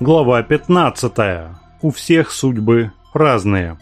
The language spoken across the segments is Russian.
Глава 15. У всех судьбы разные.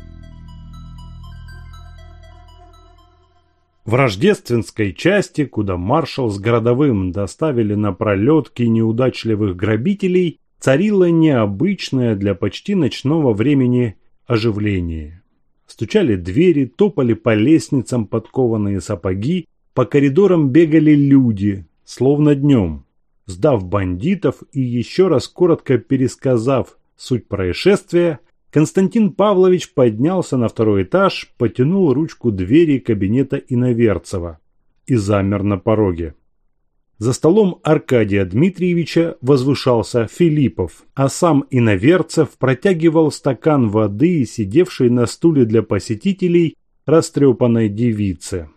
В рождественской части, куда маршал с городовым доставили на пролетки неудачливых грабителей, царило необычное для почти ночного времени оживление. Стучали двери, топали по лестницам подкованные сапоги, по коридорам бегали люди, словно днем. Сдав бандитов и еще раз коротко пересказав суть происшествия, Константин Павлович поднялся на второй этаж, потянул ручку двери кабинета Иноверцева и замер на пороге. За столом Аркадия Дмитриевича возвышался Филиппов, а сам Иноверцев протягивал стакан воды, сидевшей на стуле для посетителей, растрепанной девице.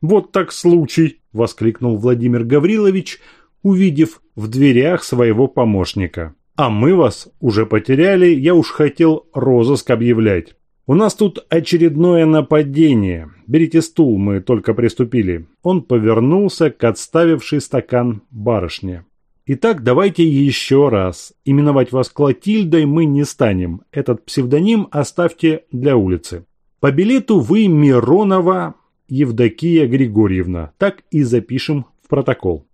«Вот так случай!» – воскликнул Владимир Гаврилович – увидев в дверях своего помощника. «А мы вас уже потеряли, я уж хотел розыск объявлять. У нас тут очередное нападение. Берите стул, мы только приступили». Он повернулся к отставивший стакан барышне. «Итак, давайте еще раз. Именовать вас Клотильдой мы не станем. Этот псевдоним оставьте для улицы. По билету вы Миронова Евдокия Григорьевна. Так и запишем в протокол».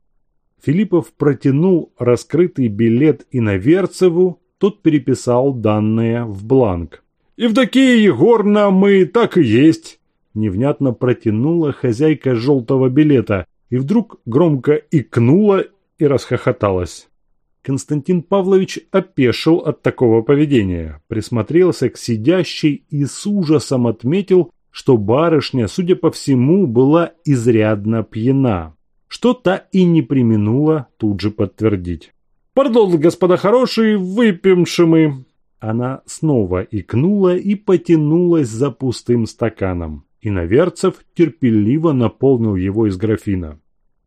Филиппов протянул раскрытый билет Иноверцеву, тот переписал данные в бланк. «Евдокия Егоровна, мы так и есть!» Невнятно протянула хозяйка желтого билета и вдруг громко икнула и расхохоталась. Константин Павлович опешил от такого поведения, присмотрелся к сидящей и с ужасом отметил, что барышня, судя по всему, была изрядно пьяна что та и не применула тут же подтвердить. «Пардон, господа хорошие, выпьемши мы!» Она снова икнула и потянулась за пустым стаканом. И Наверцев терпеливо наполнил его из графина.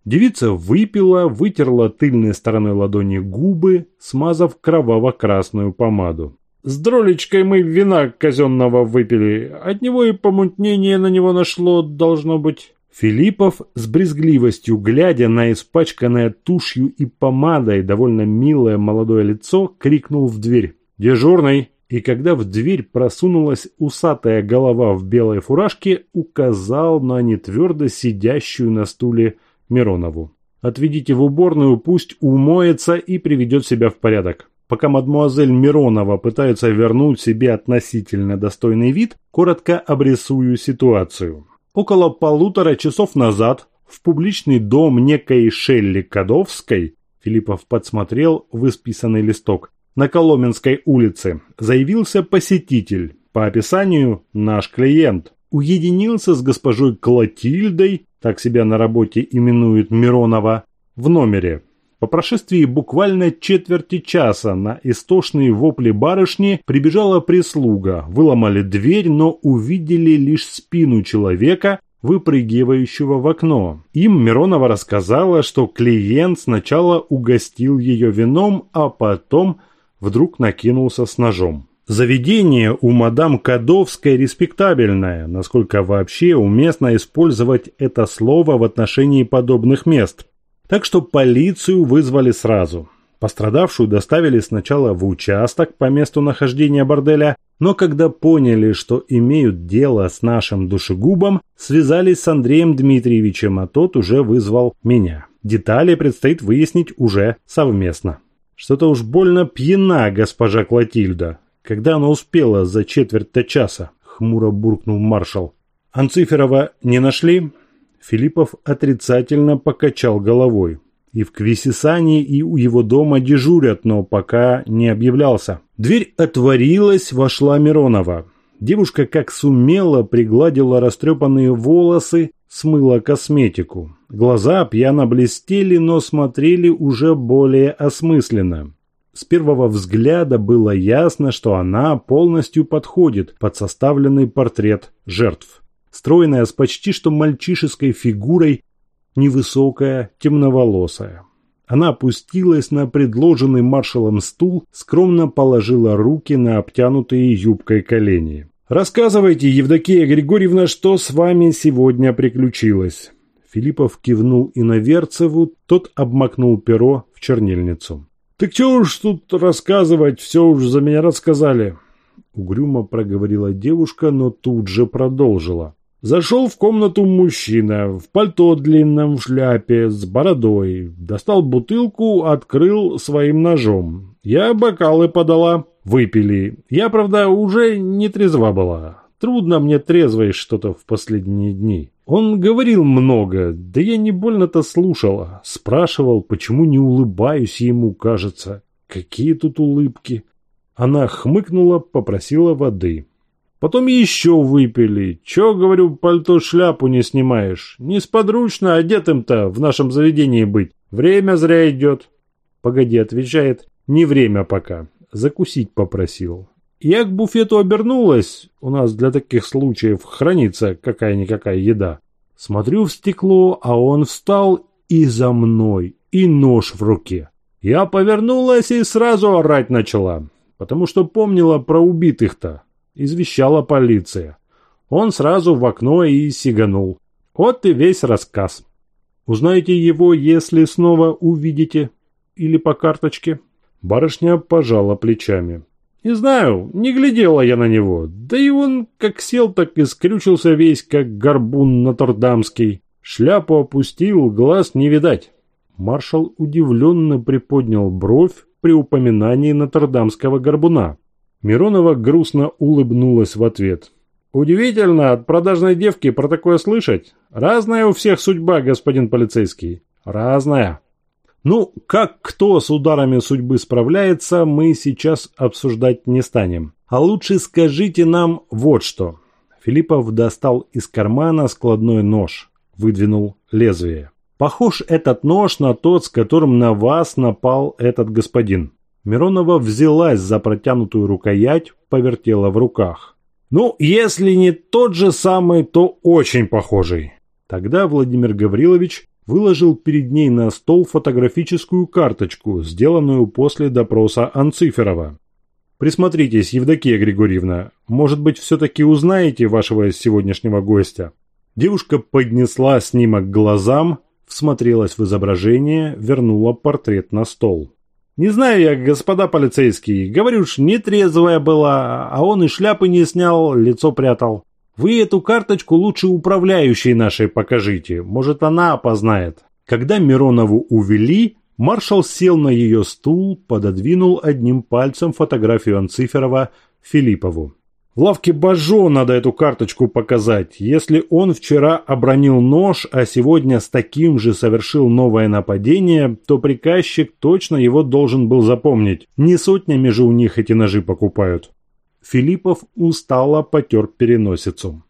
Девица выпила, вытерла тыльной стороной ладони губы, смазав кроваво-красную помаду. «С дролечкой мы вина казенного выпили. От него и помутнение на него нашло, должно быть». Филиппов с брезгливостью, глядя на испачканное тушью и помадой довольно милое молодое лицо, крикнул в дверь «Дежурный!» И когда в дверь просунулась усатая голова в белой фуражке, указал на нетвердо сидящую на стуле Миронову. «Отведите в уборную, пусть умоется и приведет себя в порядок». Пока мадмуазель Миронова пытается вернуть себе относительно достойный вид, коротко обрисую ситуацию. Около полутора часов назад в публичный дом некой Шелли Кадовской Филиппов подсмотрел в исписанный листок. На Коломенской улице заявился посетитель, по описанию наш клиент. Уединился с госпожой Клотильдой, так себя на работе именует Миронова, в номере. По прошествии буквально четверти часа на истошные вопли барышни прибежала прислуга, выломали дверь, но увидели лишь спину человека, выпрыгивающего в окно. Им Миронова рассказала, что клиент сначала угостил ее вином, а потом вдруг накинулся с ножом. Заведение у мадам Кадовской респектабельное, насколько вообще уместно использовать это слово в отношении подобных мест. Так что полицию вызвали сразу. Пострадавшую доставили сначала в участок по месту нахождения борделя, но когда поняли, что имеют дело с нашим душегубом, связались с Андреем Дмитриевичем, а тот уже вызвал меня. Детали предстоит выяснить уже совместно. Что-то уж больно пьяна госпожа Клотильда. Когда она успела за четверть часа? Хмуро буркнул маршал. Анциферова не нашли? Филиппов отрицательно покачал головой. И в Квисисане, и у его дома дежурят, но пока не объявлялся. Дверь отворилась, вошла Миронова. Девушка как сумела пригладила растрепанные волосы, смыла косметику. Глаза пьяно блестели, но смотрели уже более осмысленно. С первого взгляда было ясно, что она полностью подходит под составленный портрет жертв стройная, с почти что мальчишеской фигурой, невысокая, темноволосая. Она опустилась на предложенный маршалом стул, скромно положила руки на обтянутые юбкой колени. «Рассказывайте, Евдокия Григорьевна, что с вами сегодня приключилось?» Филиппов кивнул и на Верцеву, тот обмакнул перо в чернильницу. «Так чего уж тут рассказывать, все уж за меня рассказали». Угрюмо проговорила девушка, но тут же продолжила. Зашел в комнату мужчина, в пальто длинном, в шляпе, с бородой. Достал бутылку, открыл своим ножом. Я бокалы подала, выпили. Я, правда, уже не трезва была. Трудно мне трезвой что-то в последние дни. Он говорил много, да я не больно-то слушала. Спрашивал, почему не улыбаюсь ему, кажется. Какие тут улыбки. Она хмыкнула, попросила воды. Потом еще выпили. Че, говорю, пальто-шляпу не снимаешь? Несподручно одетым-то в нашем заведении быть. Время зря идет. Погоди, отвечает. Не время пока. Закусить попросил. Я к буфету обернулась. У нас для таких случаев хранится какая-никакая еда. Смотрю в стекло, а он встал и за мной, и нож в руке. Я повернулась и сразу орать начала, потому что помнила про убитых-то извещала полиция. Он сразу в окно и сиганул. Вот и весь рассказ. Узнаете его, если снова увидите? Или по карточке?» Барышня пожала плечами. «Не знаю, не глядела я на него. Да и он как сел, так и скрючился весь, как горбун нотр-дамский. Шляпу опустил, глаз не видать». Маршал удивленно приподнял бровь при упоминании нотр-дамского горбуна. Миронова грустно улыбнулась в ответ. «Удивительно от продажной девки про такое слышать. Разная у всех судьба, господин полицейский. Разная». Ну, как кто с ударами судьбы справляется, мы сейчас обсуждать не станем. А лучше скажите нам вот что. Филиппов достал из кармана складной нож, выдвинул лезвие. Похож этот нож на тот, с которым на вас напал этот господин. Миронова взялась за протянутую рукоять, повертела в руках. «Ну, если не тот же самый, то очень похожий». Тогда Владимир Гаврилович выложил перед ней на стол фотографическую карточку, сделанную после допроса Анциферова. «Присмотритесь, Евдокия Григорьевна, может быть, все-таки узнаете вашего сегодняшнего гостя?» Девушка поднесла снимок к глазам, всмотрелась в изображение, вернула портрет на стол. Не знаю я, господа полицейские, говорю ж, нетрезвая была, а он и шляпы не снял, лицо прятал. Вы эту карточку лучше управляющей нашей покажите, может она опознает. Когда Миронову увели, маршал сел на ее стул, пододвинул одним пальцем фотографию Анциферова Филиппову. Лавке Бажо надо эту карточку показать. Если он вчера обронил нож, а сегодня с таким же совершил новое нападение, то приказчик точно его должен был запомнить. Не сотнями же у них эти ножи покупают. Филиппов устало потер переносицу.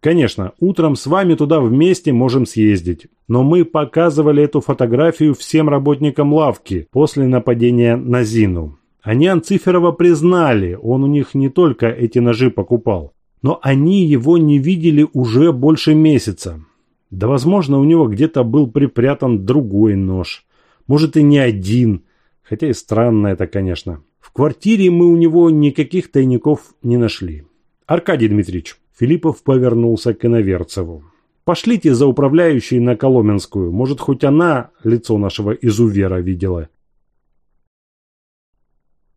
Конечно, утром с вами туда вместе можем съездить. Но мы показывали эту фотографию всем работникам лавки после нападения на Зину. Они Анциферова признали, он у них не только эти ножи покупал. Но они его не видели уже больше месяца. Да, возможно, у него где-то был припрятан другой нож. Может, и не один. Хотя и странно это, конечно. В квартире мы у него никаких тайников не нашли. Аркадий Дмитриевич, Филиппов повернулся к Иноверцеву. Пошлите за управляющей на Коломенскую. Может, хоть она лицо нашего изувера видела.